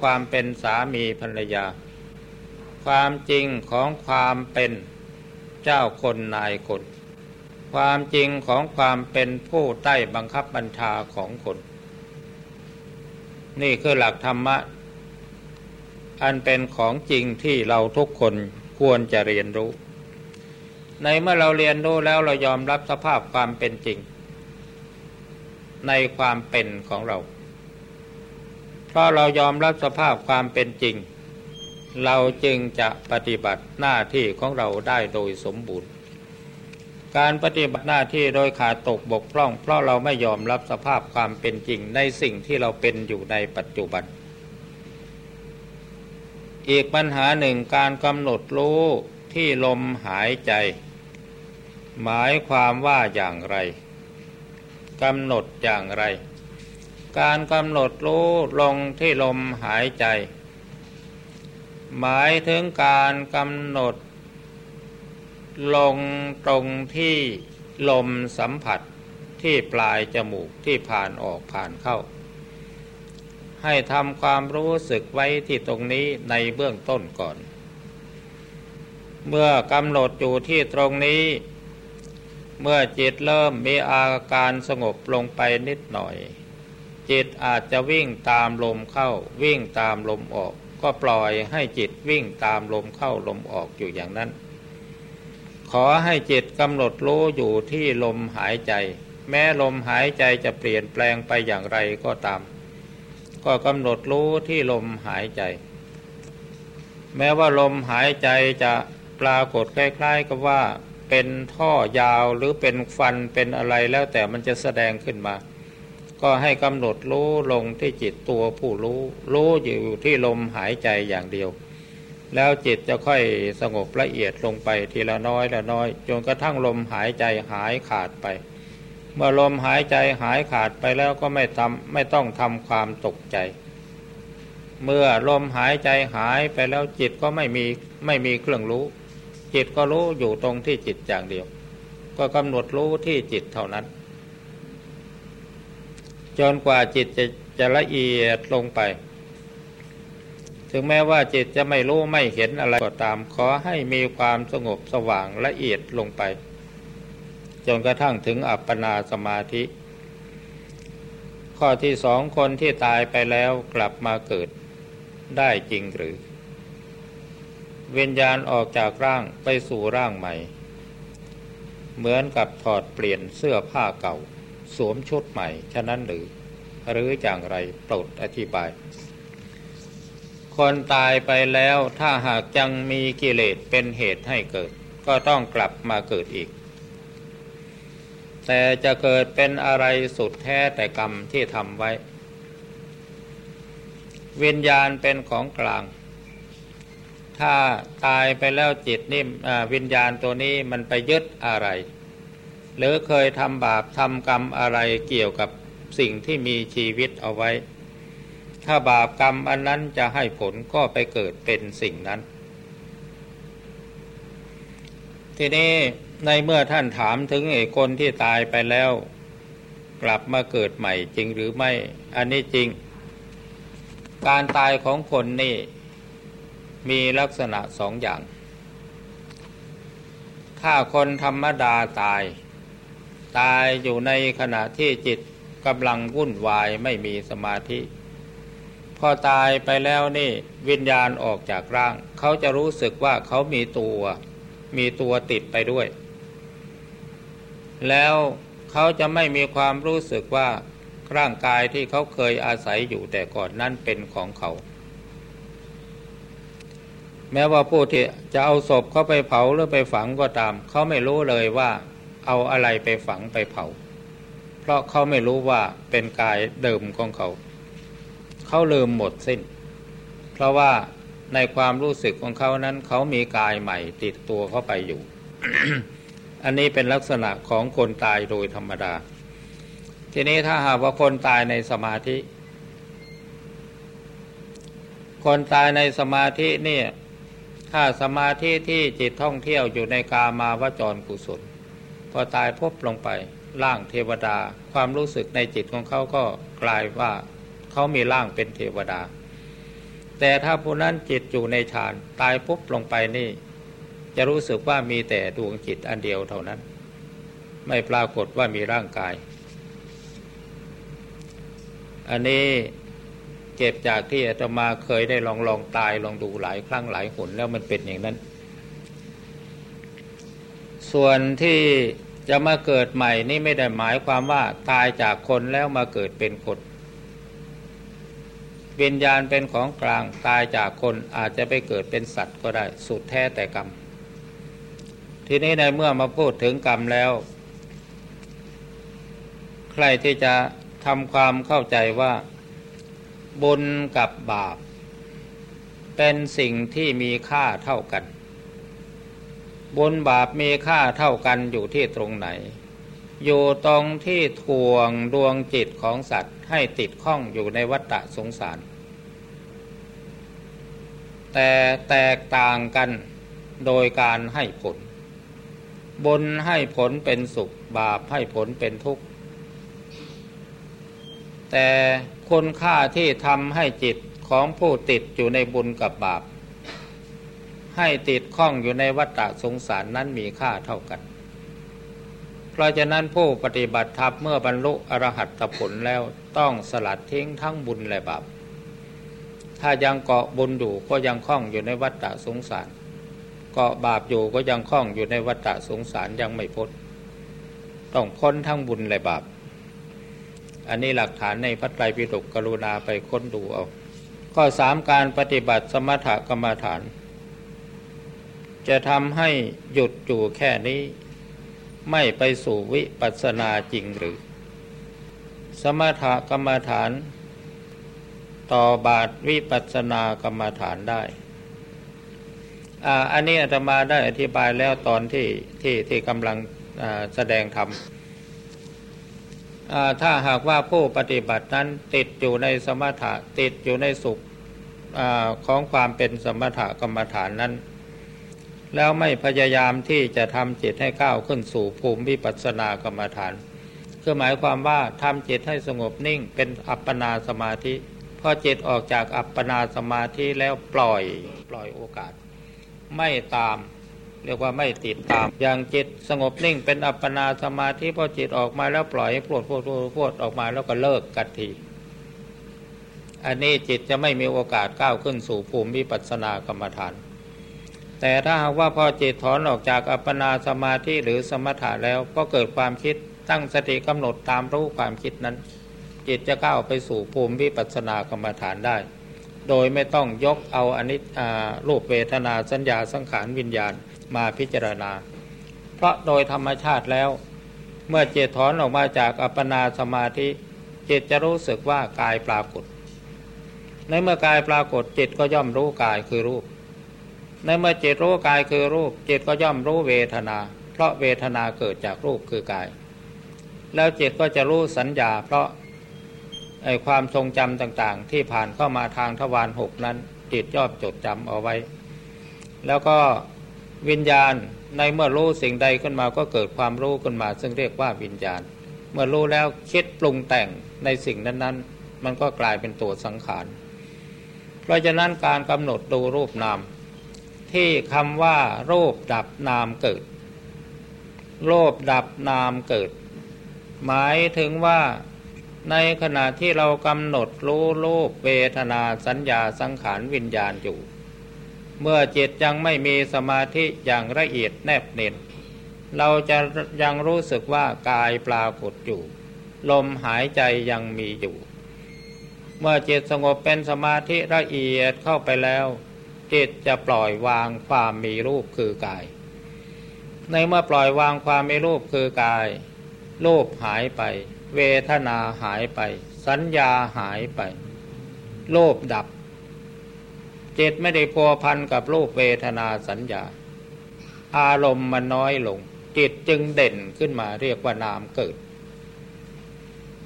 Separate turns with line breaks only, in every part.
ความเป็นสามีภรรยา ความจริงของความเป็นเจ้าคนนายคน ความจริงของความเป็นผู้ใต้บังคับบัญชาของคน นี่คือหลักธรรมะ อันเป็นของจริงที่เราทุกคนควรจะเรียนรู้ ในเมื่อเราเรียนรู้แล้วเรายอมรับสภาพความเป็นจริง ในความเป็นของเรา ราะเรายอมรับสภาพความเป็นจริง เราจึงจะปฏิบัติหน้าที่ของเราได้โดยสมบูรณ์ การปฏิบัติหน้าที่โดยขาดตกบกพร่อง เพราะเราไม่ยอมรับสภาพความเป็นจริงในสิ่งที่เราเป็นอยู่ในปัจจุบัน อีกปัญหาหนึ่งการกำหนดรู้ที่ลมหายใจ หมายความว่าอย่างไรกำหนดอย่างไร การกำหนดรู้ลงที่ลมหายใจ หมายถึงการกำหนด ลงตรงที่ลมสัมผัสที่ปลายจมูกที่ผ่านออกผ่านเข้า ให้ทำความรู้สึกไว้ที่ตรงนี้ในเบื้องต้นก่อน เมื่อกำหนดอยู่ที่ตรงนี้ เมื่อจิตเริ่มมีอาการสงบลงไปนิดหน่อย จิตอาจจะวิ่งตามลมเข้า วิ่งตามลมออก ก็ปล่อยให้จิตวิ่งตามลมเข้าลมออกอยู่อย่างนั้น ขอให้จิตกำหนดรู้อยู่ที่ลมหายใจ แม้ลมหายใจจะเปลี่ยนแปลงไปอย่างไรก็ตาม ก็กำหนดรู้ที่ลมหายใจ แม้ว่าลมหายใจจะปรากฏคล้ายๆกับว่าเป็นท่อยาวหรือเป็นฟันเป็นอะไรแล้วแต่มันจะแสดงขึ้นมา ก็ให้กำหนดรู้ลงที่จิตตัวผู้รู้ รู้อยู่ที่ลมหายใจอย่างเดียว แล้วจิตจะค่อยสงบละเอียดลงไปทีละน้อยละน้อยจนกระทั่งลมหายใจหายขาดไป เมื่อลมหายใจหายขาดไปแล้วก็ไม่ทำไม่ต้องทำความตกใจ เมื่อลมหายใจหายไปแล้วจิตก็ไม่มีไม่มีเครื่องรู้ จิตก็รู้อยู่ตรงที่จิตอย่างเดียว ก็กำหนดรู้ที่จิตเท่านั้น จนกว่าจิตจะจะละเอียดลงไป ถึงแม้ว่าจิตจะไม่รู้ไม่เห็นอะไรก็ตาม ขอให้มีความสงบสว่างละเอียดลงไป จนกระทั่งถึงอัปปนาสมาธิ ข้อที่สองคนที่ตายไปแล้วกลับมาเกิดได้จริงหรือ เวิญญาณออกจากร่างไปสู่ร่างใหม่ เหมือนกับถอดเปลี่ยนเสื้อผ้าเก่า สวมชุดใหม่ ฉะนั้นหรือ หรืออย่างไรโปรดอธิบาย คนตายไปแล้วถ้าหากยังมีกิเลสเป็นเหตุให้เกิด ก็ต้องกลับมาเกิดอีก แต่จะเกิดเป็นอะไรสุดแท้แต่กรรมที่ทำไว้ วิญญาณเป็นของกลางถ้าตายไปแล้วจิตนี่วิญญาณตัวนี้มันไปยึดอะไร หรือเคยทำบาปทำกรรมอะไรเกี่ยวกับสิ่งที่มีชีวิตเอาไว้ ถ้าบาปกรรมอันนั้นจะให้ผลก็ไปเกิดเป็นสิ่งนั้น ทีนี้ในเมื่อท่านถามถึงไอ้คนที่ตายไปแล้ว กลับมาเกิดใหม่จริงหรือไม่ อันนี้จริง การตายของคนนี่มีลักษณะสองอย่าง ถ้าคนธรรมดาตาย ตายอยู่ในขณะที่จิตกำลังวุ่นวายไม่มีสมาธิ พอตายไปแล้วนี่วิญญาณออกจากร่าง เขาจะรู้สึกว่าเขามีตัว มีตัวติดไปด้วย แล้วเขาจะไม่มีความรู้สึกว่าร่างกายที่เขาเคยอาศัยอยู่แต่ก่อนนั่นเป็นของเขา แม้ว่าผู้ที่จะเอาศพเขาไปเผาหรือไปฝังก็ตาม เขาไม่รู้เลยว่า เอาอะไรไปฝังไปเผา เพราะเขาไม่รู้ว่าเป็นกายเดิมของเขา เขาลืมหมดสิ้น เพราะว่าในความรู้สึกของเขานั้น เขามีกายใหม่ติดตัวเข้าไปอยู่ อันนี้เป็นลักษณะของคนตายโดยธรรมดา ทีนี้ถ้าหากว่าคนตายในสมาธิ คนตายในสมาธินี่ถ้าสมาธิที่จิตท่องเที่ยวอยู่ในกามาวจรกุศล พอตายพบลงไปร่างเทวดา ความรู้สึกในจิตของเขาก็กลายว่าเขามีร่างเป็นเทวดา แต่ถ้าผู้นั้นจิตอยู่ในฌานตายปุ๊บลงไปนี่ จะรู้สึกว่ามีแต่ดวงจิตอันเดียวเท่านั้น ไม่ปรากฏว่ามีร่างกาย อันนี้เก็บจากที่อาตมาเคยได้ลองลองตายลองดูหลายครั้งหลายหนแล้วมันเป็นอย่างนั้น ส่วนที่จะมาเกิดใหม่นี่ไม่ได้หมายความว่าตายจากคนแล้วมาเกิดเป็นคนวิญญาณเป็นของกลางตายจากคนอาจจะไปเกิดเป็นสัตว์ก็ได้สุดแท้แต่กรรม ทีนี้ในเมื่อมาพูดถึงกรรมแล้ว ใครที่จะทำความเข้าใจว่า บุญกับบาป เป็นสิ่งที่มีค่าเท่ากัน บุญบาปมีค่าเท่ากันอยู่ที่ตรงไหน อยู่ตรงที่ทวงดวงจิตของสัตว์ให้ติดข้องอยู่ในวัฏสงสาร แต่แตกต่างกันโดยการให้ผล บุญให้ผลเป็นสุขบาปให้ผลเป็นทุกข์ แต่คุณค่าที่ทำให้จิตของผู้ติดอยู่ในบุญกับบาป ให้ติดข้องอยู่ในวัฏสงสารนั้นมีค่าเท่ากัน เพราะฉะนั้นผู้ปฏิบัติธรรมเมื่อบรรลุอรหัตผลแล้วต้องสลัดทิ้งทั้งบุญและบาป ถ้ายังเกาะบุญอยู่ก็ยังคล้องอยู่ในวัฏฏะสงสาร เกาะบาปอยู่ก็ยังคล้องอยู่ในวัฏฏะสงสารยังไม่พ้น ต้องพ้นทั้งบุญและบาป อันนี้หลักฐานในพระไตรปิฎกกรุณาไปค้นดูเอา ข้อสามการปฏิบัติสมถกรรมฐาน จะทำให้หยุดอยู่แค่นี้ ไม่ไปสู่วิปัสสนาจริงหรือ สมถกรรมฐาน ต่อบาทวิปัสนากรรมฐานได้อันนี้อาตมาได้อธิบายแล้วตอนที่ที่ที่กำลังแสดงธรรมถ้าหากว่าผู้ปฏิบัตินั้นติดอยู่ในสมถะติดอยู่ในสุขอของความเป็นสมถะกรรมฐานนั้น แล้วไม่พยายามที่จะทำจิตให้ก้าวขึ้นสู่ภูมิวิปัสสนากรรมฐานคือหมายความว่าทำจิตให้สงบนิ่งเป็นอัปปนาสมาธิพอจิตออกจากอัปปนาสมาธิแล้วปล่อยปล่อยโอกาส ไม่ตาม เรียกว่าไม่ติดตาม อย่างจิตสงบนิ่งเป็นอัปปนาสมาธิพอจิตออกมาแล้วปล่อยให้พวดพวดพวดออกมาแล้วก็เลิกกันทีอันนี้จิตจะไม่มีโอกาสก้าวขึ้นสู่ภูมิวิปัสสนากรรมฐาน แต่ถ้าหากว่าพอจิตถอนออกจากอัปปนาสมาธิหรือสมถะแล้วก็เกิดความคิดตั้งสติกำหนดตามรู้ความคิดนั้น จิตจะก้าวไปสู่ภูมิวิปัสสนากรรมฐานได้ โดยไม่ต้องยกเอาอนิจรูปเวทนาสัญญาสังขารวิญญาณมาพิจารณา เพราะโดยธรรมชาติแล้ว เมื่อจิตถอนออกมาจากอัปปนาสมาธิจิตจะรู้สึกว่ากายปรากฏ ในเมื่อกายปรากฏจิตก็ย่อมรู้กายคือรูป ในเมื่อจิตรู้กายคือรูป จิตก็ย่อมรู้เวทนา เพราะเวทนาเกิดจากรูปคือกาย แล้วจิตก็จะรู้สัญญา เพราะไอความทรงจำต่างๆ ที่ผ่านเข้ามาทางทวารหกนั้น จิตย่อบจดจำเอาไว้ แล้วก็วิญญาณในเมื่อรู้สิ่งใดขึ้นมาก็เกิดความรู้ขึ้นมา ซึ่งเรียกว่าวิญญาณ เมื่อรู้แล้วคิดปรุงแต่งในสิ่งนั้นๆ มันก็กลายเป็นตัวสังขาร เพราะฉะนั้นการกำหนดดูรูปนาม ที่คำว่า รูปดับนามเกิด รูปดับนามเกิด หมายถึงว่า ในขณะที่เรากำหนดรู้รูปเวทนาสัญญาสังขารวิญญาณอยู่ เมื่อจิตยังไม่มีสมาธิอย่างละเอียดแนบเน้นเราจะยังรู้สึกว่ากายปรากฏอยู่ ลมหายใจยังมีอยู่ เมื่อจิตสงบเป็นสมาธิละเอียดเข้าไปแล้ว จิตจะปล่อยวางความมีรูปคือกาย ในเมื่อปล่อยวางความมีรูปคือกาย รูปหายไป เวทนาหายไป สัญญาหายไป โลภดับ จิตไม่ได้พัวพันกับรูปเวทนาสัญญา อารมณ์มันน้อยลง จิตจึงเด่นขึ้นมาเรียกว่านามเกิด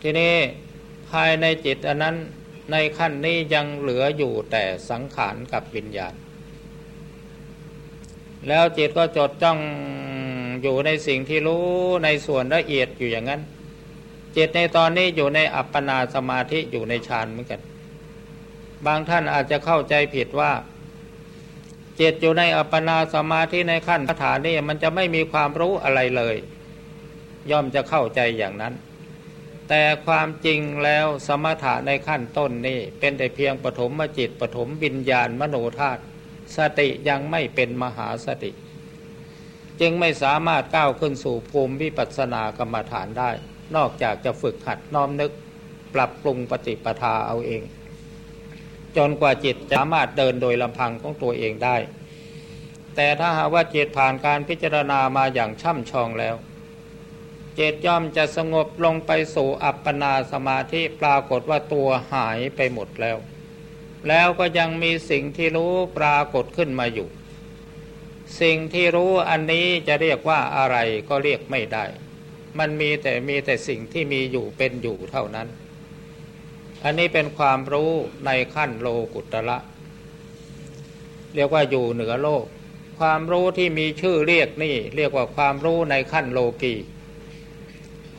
ทีนี้ภายในจิตอันนั้น ในขั้นนี้ยังเหลืออยู่แต่สังขารกับวิญญาณ แล้วจิตก็จดจ้องอยู่ในสิ่งที่รู้ในส่วนละเอียดอยู่อย่างนั้น จิตในตอนนี้อยู่ในอัปปนาสมาธิอยู่ในฌานเหมือนกัน บางท่านอาจจะเข้าใจผิดว่า จิตอยู่ในอัปปนาสมาธิในขั้นคาถานี่มันจะไม่มีความรู้อะไรเลย ย่อมจะเข้าใจอย่างนั้น แต่ความจริงแล้วสมถะในขั้นต้นนี่เป็นแต่เพียงปฐมจิตปฐมวิญญาณมโนธาตุสติยังไม่เป็นมหาสติ จึงไม่สามารถก้าวขึ้นสู่ภูมิวิปัสสนากรรมฐานได้ นอกจากจะฝึกหัดน้อมนึก ปรับปรุงปฏิปทาเอาเอง จนกว่าจิตสามารถเดินโดยลำพังของตัวเองได้ แต่ถ้าหากว่าจิตผ่านการพิจารณามาอย่างช่ำชองแล้ว จิตย่อมจะสงบลงไปสู่อัปปนาสมาธิปรากฏว่าตัวหายไปหมดแล้ว แล้วก็ยังมีสิ่งที่รู้ปรากฏขึ้นมาอยู่ สิ่งที่รู้อันนี้จะเรียกว่าอะไรก็เรียกไม่ได้ มันมีแต่มีแต่สิ่งที่มีอยู่เป็นอยู่เท่านั้น อันนี้เป็นความรู้ในขั้นโลกุตระเรียกว่าอยู่เหนือโลก ความรู้ที่มีชื่อเรียกนี่ เรียกว่าความรู้ในขั้นโลกี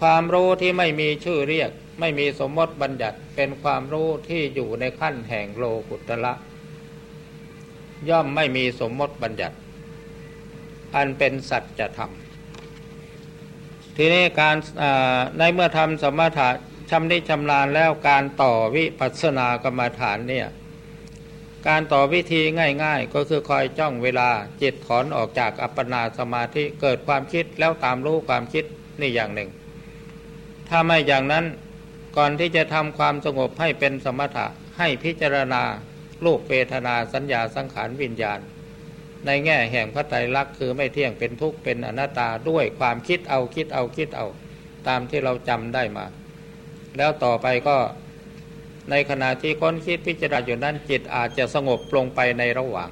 ความรู้ที่ไม่มีชื่อเรียก ไม่มีสมมติบัญญัติเป็นความรู้ที่อยู่ในขั้นแห่งโลกุตระย่อมไม่มีสมมติบัญญัติ อันเป็นสัจธรรมทีนี้การในเมื่อทำสมถะชำนิชำนาญแล้วการต่อวิปัสสนากรรมฐานเนี่ยการต่อวิธีง่าย ๆ ก็คือคอยจ้องเวลาจิตถอนออกจากอัปปนาสมาธิเกิดความคิดแล้วตามรู้ความคิดนี่อย่างหนึ่ง ถ้าไม่อย่างนั้นก่อนที่จะทำความสงบให้เป็นสมถะให้พิจารณาลูกเวทนาสัญญาสังขารวิญญาณ ในแง่แห่งพระไตรลักษณ์คือไม่เที่ยงเป็นทุกข์เป็นอนัตตาด้วยความคิดเอาคิดเอาคิดเอา ตามที่เราจำได้มา แล้วต่อไปก็ในขณะที่ค้นคิดพิจารณาอยู่นั้นจิตอาจจะสงบลงไปในระหว่าง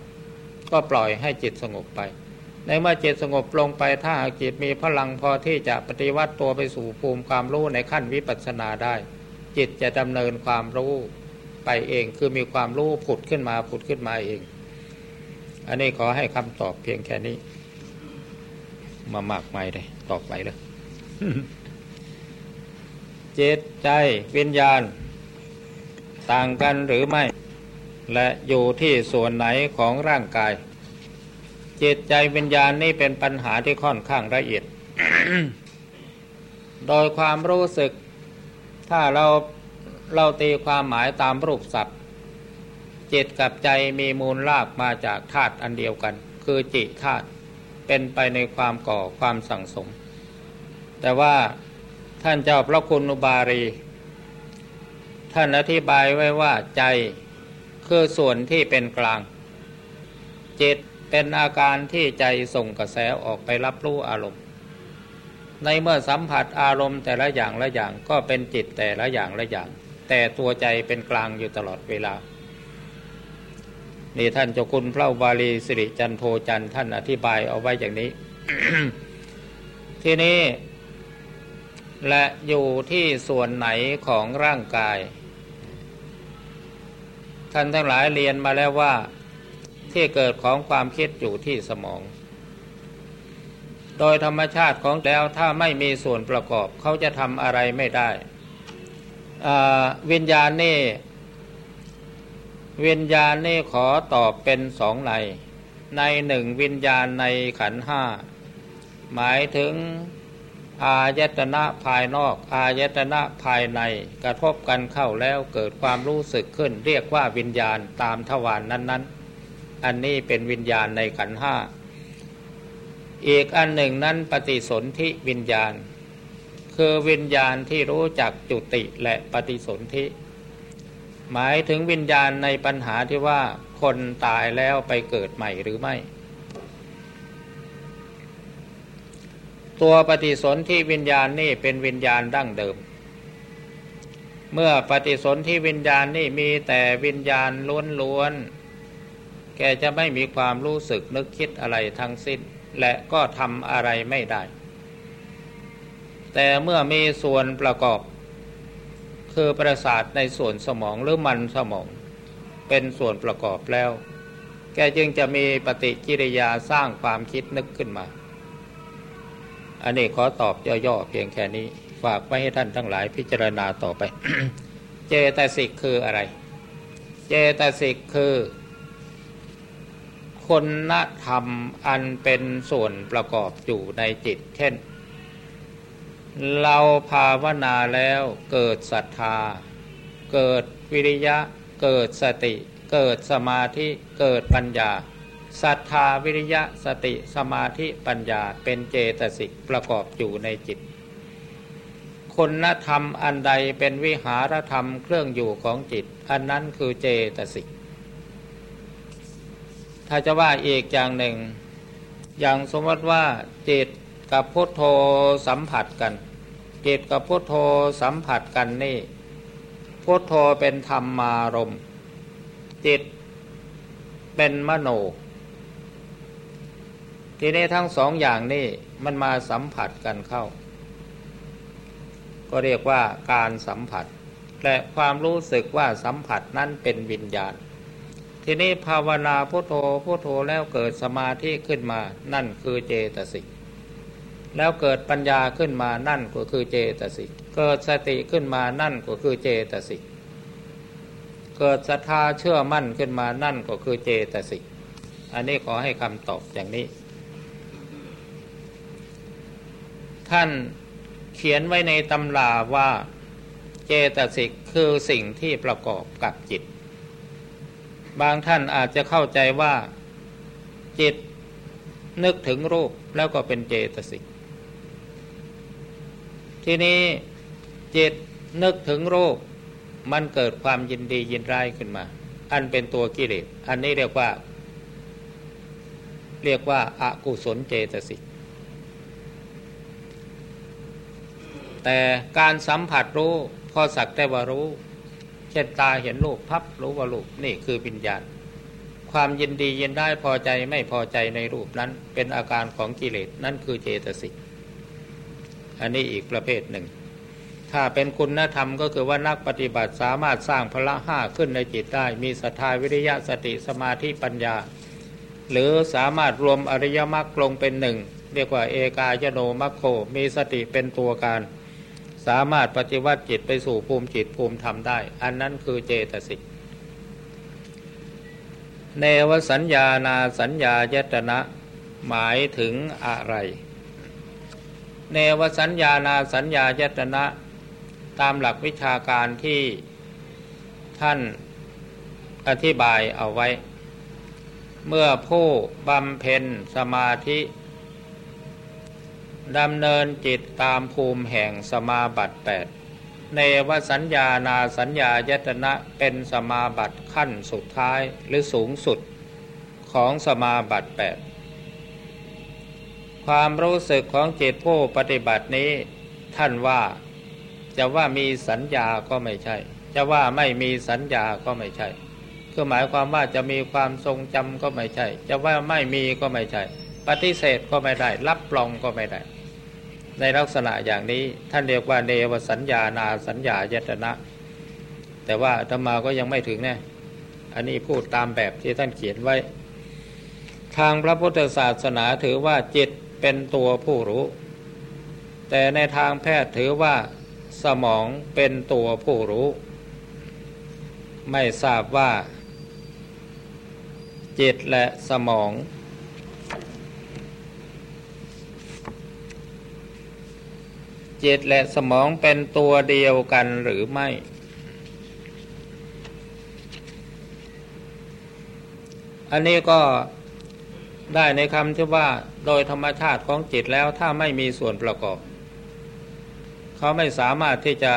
ก็ปล่อยให้จิตสงบไป ในเมื่อจิตสงบลงไปถ้าหากจิตมีพลังพอที่จะปฏิวัติตัวไปสู่ภูมิความรู้ในขั้นวิปัสสนาได้ จิตจะดำเนินความรู้ไปเองคือมีความรู้ผุดขึ้นมาผุดขึ้นมาเอง อันนี้ขอให้คำตอบเพียงแค่นี้ มามากไม่เลยตอบไปเลยจิตใจวิญญาณ ต่างกันหรือไม่ และอยู่ที่ส่วนไหนของร่างกาย จิตใจวิญญาณนี่เป็นปัญหาที่ค่อนข้างละเอียด โดยความรู้สึก ถ้าเราเราตีความหมายตามรูปศัพท์จิตกับใจมีมูลลากมาจากธาตุอันเดียวกัน คือจิตธาตุเป็นไปในความก่อความสั่งสม แต่ว่าท่านเจ้าพระคุณอุบารี ท่านอธิบายไว้ว่าใจคือส่วนที่เป็นกลาง จิต เป็นอาการที่ใจส่งกระแสออกไปรับรู้อารมณ์ ในเมื่อสัมผัสอารมณ์แต่ละอย่างละอย่างก็เป็นจิตแต่ละอย่างละอย่าง แต่ตัวใจเป็นกลางอยู่ตลอดเวลานี่ท่านเจ้าคุณพระบาลีสิริจันโทจันท่านอธิบายเอาไว้อย่างนี้ ทีนี้ และอยู่ที่ส่วนไหนของร่างกาย ท่านทั้งหลายเรียนมาแล้วว่า ที่เกิดของความคิดอยู่ที่สมอง โดยธรรมชาติของแล้วถ้าไม่มีส่วนประกอบเขาจะทำอะไรไม่ได้ วิญญาณนี่ วิญญาณนี่ขอตอบเป็นสองในในหนึ่งวิญญาณในขันห้า หมายถึงอายตนะภายนอก อายตนะภายในกระทบกันเข้าแล้วเกิดความรู้สึกขึ้น เรียกว่าวิญญาณตามทวารนนั้น ๆ อันนี้เป็นวิญญาณในขันห้า อีกอันหนึ่งนั้นปฏิสนธิวิญญาณ คือวิญญาณที่รู้จักจุติและปฏิสนธิ หมายถึงวิญญาณในปัญหาที่ว่าคนตายแล้วไปเกิดใหม่หรือไม่ ตัวปฏิสนธิวิญญาณนี่เป็นวิญญาณดั้งเดิมเมื่อปฏิสนธิวิญญาณนี่มีแต่วิญญาณล้วนๆ กจะไม่มีความรู้สึกนึกคิดอะไรทั้งสิ้น และก็ทำอะไรไม่ได้ แต่เมื่อมีส่วนประกอบ คือประสาทในส่วนสมองหรือมันสมอง เป็นส่วนประกอบแล้ว แกจึงจะมีปฏิกิริยาสร้างความคิดนึกขึ้นมา อันนี้ขอตอบย่อๆเพียงแค่นี้ ฝากไว้ให้ท่านทั้งหลายพิจารณาต่อไป เจตสิกคืออะไร เจเจตสิกคือ คุณธรรมอันเป็นส่วนประกอบอยู่ในจิต เช่น เราภาวนาแล้วเกิดศรัทธา เกิดวิริยะ เกิดสติ เกิดสมาธิ เกิดปัญญาศรัทธาวิริยะสติสมาธิปัญญาเป็นเจตสิกประกอบอยู่ในจิตคุณธรรมอันใดเป็นวิหารธรรมเครื่องอยู่ของจิต อันนั้นคือเจตสิก ถ้าจะว่าอีกอย่างหนึ่ง อย่างสมมติว่าจิตกับพุทโธสัมผัสกัน จิตกับพุทโธสัมผัสกันนี่พุทโธเป็นธรรมมารมจิตเป็นมโน ทีนี้ทั้งสองอย่างนี่มันมาสัมผัสกันเข้า ก็เรียกว่าการสัมผัส และความรู้สึกว่าสัมผัสนั้นเป็นวิญญาณ ทีนี้ภาวนาพุโทโธพุโทโธแล้วเกิดสมาธิขึ้นมา นั่นคือเจตสิกแล้วเกิดปัญญาขึ้นมานั่นก็คือเจตสิกเกิดสติขึ้นมานั่นก็คือเจตสิกเกิดศรัทธาเชื่อมั่นขึ้นมานั่นก็คือเจตสิกอันนี้ขอให้คำตอบอย่างนี้ ท่านเขียนไว้ในตำราว่าเจตสิกคือสิ่งที่ประกอบกับจิต บางท่านอาจจะเข้าใจว่าจิตนึกถึงรูปแล้วก็เป็นเจตสิก ทีนี้จิตนึกถึงรูปมันเกิดความยินดียินร้ายขึ้นมา อันเป็นตัวกิเลส อันนี้เรียกว่า เรียกว่าอากุศลเจตสิก แต่การสัมผัสรู้พอสักแต่ว่ารู้ เช่นตาเห็นรูปพับรู้ว่ารูปนี่คือวิญญาณ ความยินดียินได้พอใจไม่พอใจในรูปนั้น เป็นอาการของกิเลสนั่นคือเจตสิกอันนี้อีกประเภทหนึ่ง ถ้าเป็นคุณธรรมก็คือว่านักปฏิบัติสามารถสร้างพละห้าขึ้นในจิตได้ มีศรัทธาวิริยะสติสมาธิปัญญา หรือสามารถรวมอริยมรรคลงเป็นหนึ่งเรียกว่าเอกายโนมัคโคมีสติเป็นตัวการ สามารถปฏิวัติจิตไปสู่ภูมิจิตภูมิธรรมได้ อันนั้นคือเจตสิกเนวสัญญานาสัญญายตนะหมายถึงอะไร เนวสัญญานาสัญญายตนะ ตามหลักวิชาการที่ท่านอธิบายเอาไว้ เมื่อผู้บำเพ็ญสมาธิ ดำเนินจิตตามภูมิแห่งสมาบัติแปดในวสัญญานาสัญญายตนะเป็นสมาบัติขั้นสุดท้ายหรือสูงสุดของสมาบัติแปดความรู้สึกของจิตผู้ปฏิบัตินี้ ท่านว่าจะว่ามีสัญญาก็ไม่ใช่ จะว่าไม่มีสัญญาก็ไม่ใช่คือหมายความว่าจะมีความทรงจำก็ไม่ใช่ จะว่าไม่มีก็ไม่ใช่ ปฏิเสธก็ไม่ได้ รับรองก็ไม่ได้ ในลักษณะอย่างนี้ท่านเรียกว่าเนวสัญญานาสัญญายตนะ แต่ว่าธรรมาก็ยังไม่ถึงแน่อันนี้พูดตามแบบที่ท่านเขียนไว้ ทางพระพุทธศาสนาถือว่าจิตเป็นตัวผู้รู้ แต่ในทางแพทย์ถือว่าสมองเป็นตัวผู้รู้ ไม่ทราบว่า จิตและสมอง จิตและสมองเป็นตัวเดียวกันหรือไม่ อันนี้ก็ได้ในคำที่ว่าโดยธรรมชาติของจิตแล้วถ้าไม่มีส่วนประกอบ เขาไม่สามารถที่จะ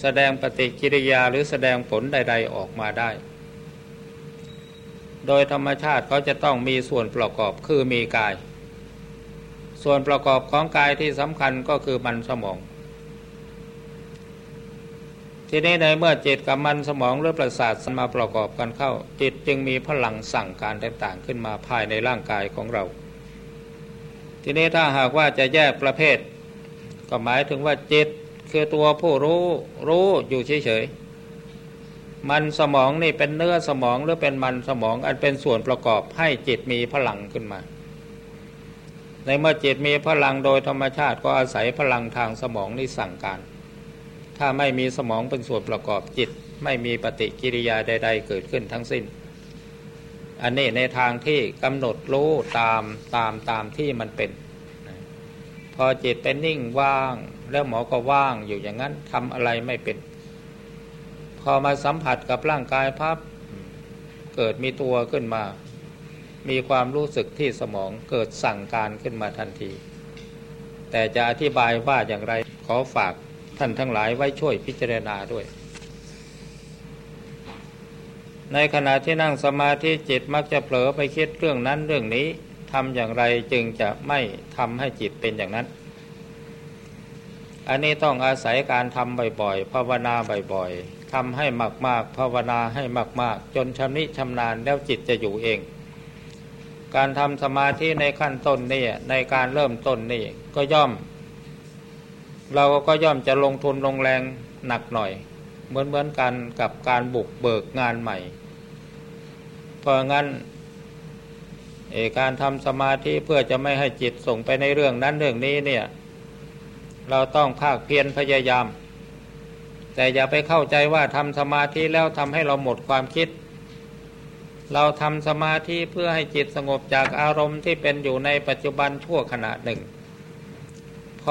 แสดงปฏิกิริยาหรือแสดงผลใด ๆออกมาได้ โดยธรรมชาติเขาจะต้องมีส่วนประกอบคือมีกาย ส่วนประกอบของกายที่สำคัญก็คือมันสมอง ทีนี้ในเมื่อจิตกับมันสมองหรือประสาทมาประกอบกันเข้า จิตจึงมีพลังสั่งการต่างๆขึ้นมาภายในร่างกายของเรา ทีนี้ถ้าหากว่าจะแยกประเภท ก็หมายถึงว่าจิตคือตัวผู้รู้รู้อยู่เฉยๆมันสมองนี่เป็นเนื้อสมองหรือเป็นมันสมองอันเป็นส่วนประกอบให้จิตมีพลังขึ้นมาในเมื่อจิตมีพลังโดยธรรมชาติก็อาศัยพลังทางสมองนี่สั่งการ ถ้าไม่มีสมองเป็นส่วนประกอบจิต ไม่มีปฏิกิริยาใด ๆ เกิดขึ้นทั้งสิ้น อันนี้ในทางที่กำหนดรู้ตามตามตามที่มันเป็น พอจิตเป็นนิ่งว่าง แล้วหมอก็ว่างอยู่อย่างนั้นทำอะไรไม่เป็น พอมาสัมผัสกับร่างกายพับเกิดมีตัวขึ้นมา มีความรู้สึกที่สมองเกิดสั่งการขึ้นมาทันที แต่จะอธิบายว่าอย่างไรขอฝาก ท่านทั้งหลายไว้ช่วยพิจารณาด้วย ในขณะที่นั่งสมาธิจิตมักจะเผลอไปคิดเรื่องนั้นเรื่องนี้ทำอย่างไรจึงจะไม่ทำให้จิตเป็นอย่างนั้น อันนี้ต้องอาศัยการทำบ่อยๆภาวนาบ่อยๆทำให้มากๆภาวนาให้มาก ๆ จนชำนิชำนาญแล้วจิตจะอยู่เอง การทำสมาธิในขั้นต้นนี่ในการเริ่มต้นนี่ก็ย่อม เราก็ย่อมจะลงทุนลงแรงหนักหน่อย เหมือนเหมือนกันกับการบุกเบิกงานใหม่ เพราะงั้นการทำสมาธิเพื่อจะไม่ให้จิตส่งไปในเรื่องนั้นเรื่องนี้เนี่ย เราต้องภาคเพียรพยายาม แต่อย่าไปเข้าใจว่าทำสมาธิแล้วทำให้เราหมดความคิด เราทำสมาธิเพื่อให้จิตสงบจากอารมณ์ที่เป็นอยู่ในปัจจุบันชั่วขณะหนึ่ง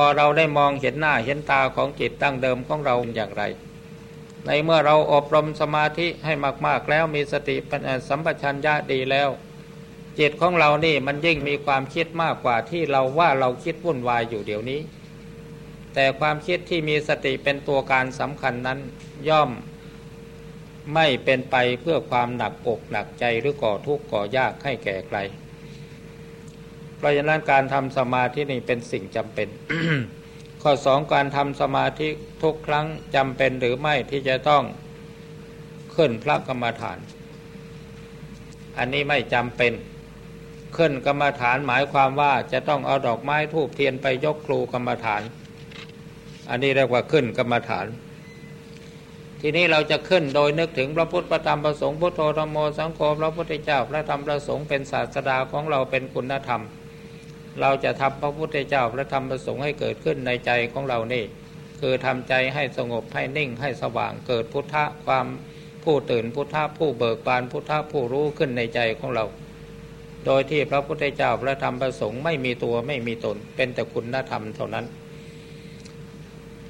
อเราได้มองเห็นหน้าเห็นตาของจิตตั้งเดิมของเราอย่างไร ในเมื่อเราอบรมสมาธิให้มากๆแล้วมีสติสัมปชัญญะดีแล้ว จิตของเรานี่มันยิ่งมีความคิดมากกว่าที่เราว่าเราคิดวุ่นวายอยู่เดี๋ยวนี้ แต่ความคิดที่มีสติเป็นตัวการสำคัญนั้นย่อมไม่เป็นไปเพื่อความหนักอกหนักใจหรือก่อทุกข์ก่อยากให้แก่ใคร เพราะฉะนั้นการทำสมาธินี่เป็นสิ่งจำเป็น ข้อสองการทำสมาธิทุกครั้งจำเป็นหรือไม่ที่จะต้องขึ้นพระกรรมฐาน อันนี้ไม่จำเป็น ขึ้นกรรมฐานหมายความว่าจะต้องเอาดอกไม้ทูบเทียนไปยกครูกรรมฐาน อันนี้เรียกว่าขึ้นกรรมฐานทีนี้เราจะขึ้นโดยนึกถึงพระพุทธพระธรรมพระสงฆ์พุทโธธรรมโมสังโฆพระพุทธเจ้า พระธรรมพระสงฆ์เป็นศาสดาของเราเป็นคุณธรรม เราจะทำพระพุทธเจ้าและธรรมประสงค์ให้เกิดขึ้นในใจของเรานี่ คือทำใจให้สงบให้นิ่งให้สว่างเกิดพุทธะความผู้ตื่นพุทธะผู้เบิกบานพุทธะผู้รู้ขึ้นในใจของเรา โดยที่พระพุทธเจ้าและธรรมประสงค์ไม่มีตัวไม่มีตน เป็นแต่คุณธรรมเท่านั้น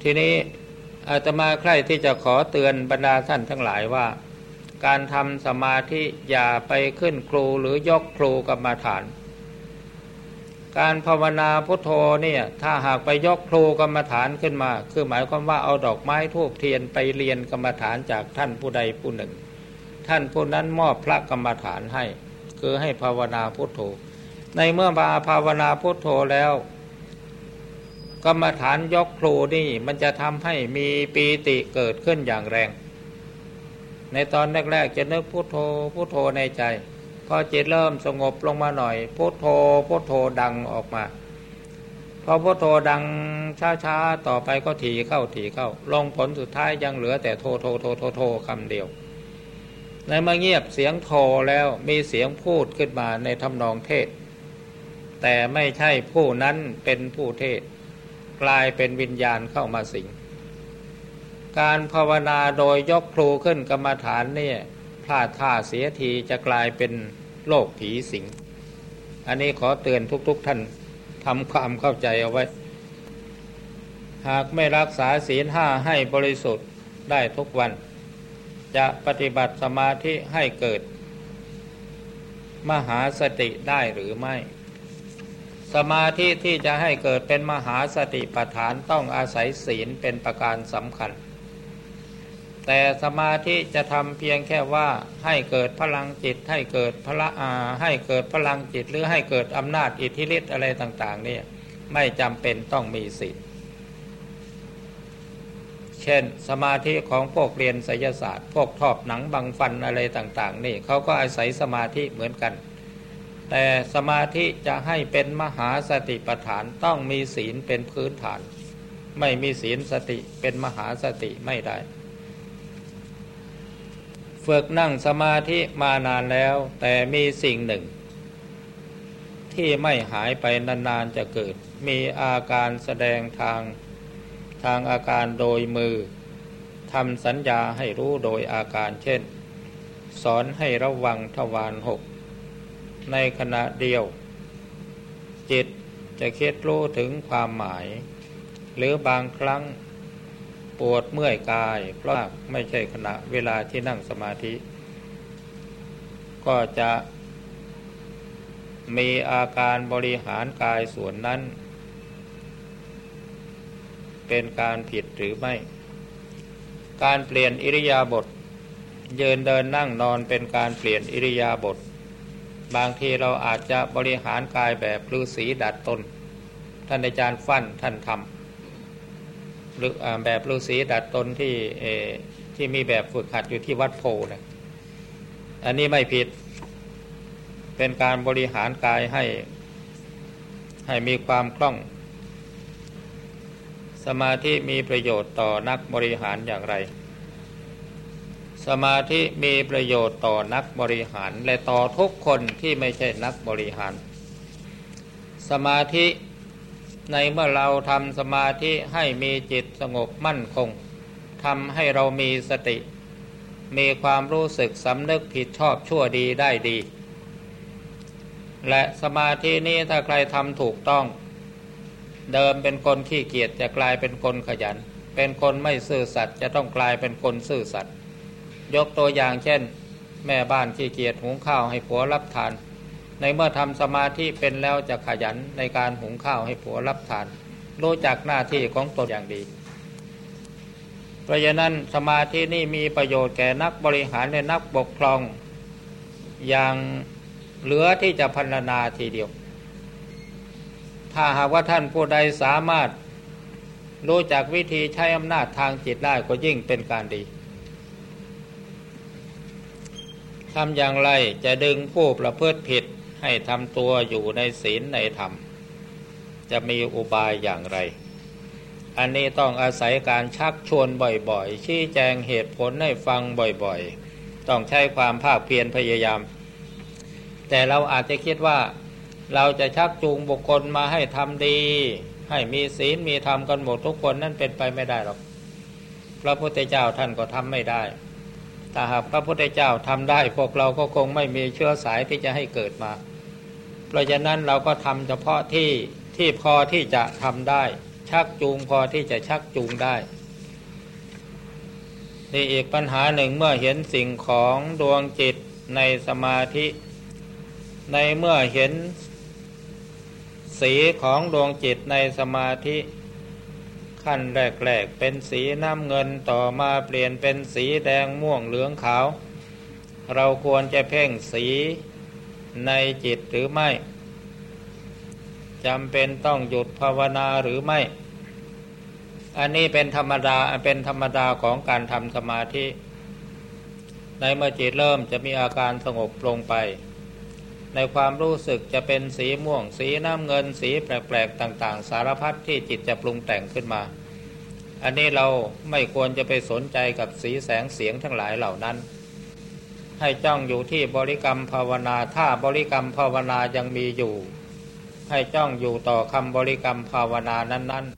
ทีนี้อาตมาใคร่ที่จะขอเตือนบรรดาท่านทั้งหลายว่า การทำสมาธิอย่าไปขึ้นครูหรือยกครูกรรมาฐาน การภาวนาพุทโธเนี่ยถ้าหากไปยกครูกรรมฐานขึ้นมา คือหมายความว่าเอาดอกไม้ทูบเทียนไปเรียนกรรมฐานจากท่านผู้ใดผู้หนึ่ง ท่านผู้นั้นมอบพระกรรมฐานให้ คือให้ภาวนาพุทโธ ในเมื่อมาภาวนาพุทโธแล้ว กรรมฐานยกครูนี่มันจะทำให้มีปีติเกิดขึ้นอย่างแรง ในตอนแรกๆจะนึกพุทโธพุทโธในใจ พอจิตเริ่มสงบลงมาหน่อยพุทโธพุทโธดังออกมาพอพุทโธดังช้าๆต่อไปก็ถีเข้าถีเข้า ลงผลสุดท้ายยังเหลือแต่โทโทโทโทโทคำเดียวในเมื่อเงียบเสียงโทแล้วมีเสียงพูดขึ้นมาในทำนองเทศ แต่ไม่ใช่ผู้นั้นเป็นผู้เทศ กลายเป็นวิญญาณเข้ามาสิง การภาวนาโดยยกครูขึ้นกรรมฐานเนี่ย พลาดท่าเสียทีจะกลายเป็นโลกผีสิง อันนี้ขอเตือนทุกๆทท่านทำความเข้าใจเอาไว้ หากไม่รักษาศีลห้าให้บริสุทธิ์ได้ทุกวัน จะปฏิบัติสมาธิให้เกิด มหาสติได้หรือไม่ สมาธิที่จะให้เกิดเป็นมหาสติปัฏฐานต้องอาศัยศีลเป็นประการสำคัญ แต่สมาธิจะทำเพียงแค่ว่าให้เกิดพลังจิตให้เกิดพละอาให้เกิดพลังจิตหรือให้เกิดอำนาจอิทธิฤทธิ์อะไรต่างๆนี่ไม่จำเป็นต้องมีศีลเช่น สมาธิของพวกเรียนไสยศาสตร์ พวกทอบหนังบังฟันอะไรต่าง ๆ นี่เขาก็อาศัยสมาธิเหมือนกัน แต่สมาธิจะให้เป็นมหาสติปัฏฐานต้องมีศีลเป็นพื้นฐาน ไม่มีศีลสติเป็นมหาสติไม่ได้ ฝึกนั่งสมาธิมานานแล้ว แต่มีสิ่งหนึ่ง ที่ไม่หายไปนานๆจะเกิด มีอาการแสดงทางทางอาการโดยมือทำสัญญาให้รู้โดยอาการเช่น สอนให้ระวังทวารหก ในขณะเดียว จิตจะคิดรู้ถึงความหมาย หรือบางครั้ง ปวดเมื่อยกาย เพราะไม่ใช่ขณะเวลาที่นั่งสมาธิ ก็จะมีอาการบริหารกายส่วนนั้น เป็นการผิดหรือไม่ การเปลี่ยนอิริยาบถยืนเดินนั่งนอนเป็นการเปลี่ยนอิริยาบถบางทีเราอาจจะบริหารกายแบบฤาษีดัดตน ท่านอาจารย์ฟั่นท่านทำ แบบฤาษีดัดตนที่ที่มีแบบฝึกหัดอยู่ที่วัดโพนะอันนี้ไม่ผิด เป็นการบริหารกายให้ให้มีความคล่อง สมาธิมีประโยชน์ต่อนักบริหารอย่างไร สมาธิมีประโยชน์ต่อนักบริหาร และต่อทุกคนที่ไม่ใช่นักบริหาร สมาธิ ในเมื่อเราทำสมาธิให้มีจิตสงบมั่นคงทำให้เรามีสติ มีความรู้สึกสำนึกผิดชอบชั่วดีได้ดี และสมาธินี้ถ้าใครทำถูกต้อง เดิมเป็นคนขี้เกียจจะกลายเป็นคนขยัน เป็นคนไม่ซื่อสัตย์จะต้องกลายเป็นคนซื่อสัตย์ยกตัวอย่างเช่น แม่บ้านขี้เกียจหุงข้าวให้ผัวรับทาน ในเมื่อทำสมาธิเป็นแล้วจะขยันในการหุงข้าวให้ผัวรับทาน รู้จักหน้าที่ของตนอย่างดี เพราะฉะนั้นสมาธินี่มีประโยชน์แก่นักบริหารและนักปกครอง อย่างเหลือที่จะพันนาทีเดียว ถ้าหากว่าท่านผู้ใดสามารถรู้จักวิธีใช้อำนาจทางจิตได้ก็ยิ่งเป็นการดีทำอย่างไรจะดึงผู้ประพฤติผิด ให้ทำตัวอยู่ในศีลในธรรม จะมีอุบายอย่างไร อันนี้ต้องอาศัยการชักชวนบ่อยๆ ชี้แจงเหตุผลให้ฟังบ่อยๆ ต้องใช้ความภาคเพียรพยายาม แต่เราอาจจะคิดว่า เราจะชักจูงบุคคลมาให้ทำดี ให้มีศีลมีธรรมกันหมดทุกคนนั่นเป็นไปไม่ได้หรอกพระพุทธเจ้าท่านก็ทำไม่ได้ถ้าหากพระพุทธเจ้าทำได้ พวกเราก็คงไม่มีเชื้อสายที่จะให้เกิดมา เพราะฉะนั้นเราก็ทำเฉพาะที่ที่พอที่จะทำได้ ชักจูงพอที่จะชักจูงได้นี่อีกปัญหาหนึ่งเมื่อเห็นสิ่งของดวงจิตในสมาธิ ในเมื่อเห็นสีของดวงจิตในสมาธิ ขั้นแรกๆเป็นสีน้ำเงินต่อมาเปลี่ยนเป็นสีแดงม่วงเหลืองขาว เราควรจะเพ่งสี ในจิตหรือไม่จำเป็นต้องหยุดภาวนาหรือไม่ อันนี้เป็นธรรมดาเป็นธรรมดาของการทำสมาธิ ในเมื่อจิตเริ่มจะมีอาการสงบลงไป ในความรู้สึกจะเป็นสีม่วง สีน้ำเงิน สีแปลกๆต่าง ๆ สารพัดที่จิตจะปรุงแต่งขึ้นมา อันนี้เราไม่ควรจะไปสนใจกับสีแสงเสียงทั้งหลายเหล่านั้น ให้จ้องอยู่ที่บริกรรมภาวนา ถ้าบริกรรมภาวนายังมีอยู่ ให้จ้องอยู่ต่อคำบริกรรมภาวนานั้น ๆ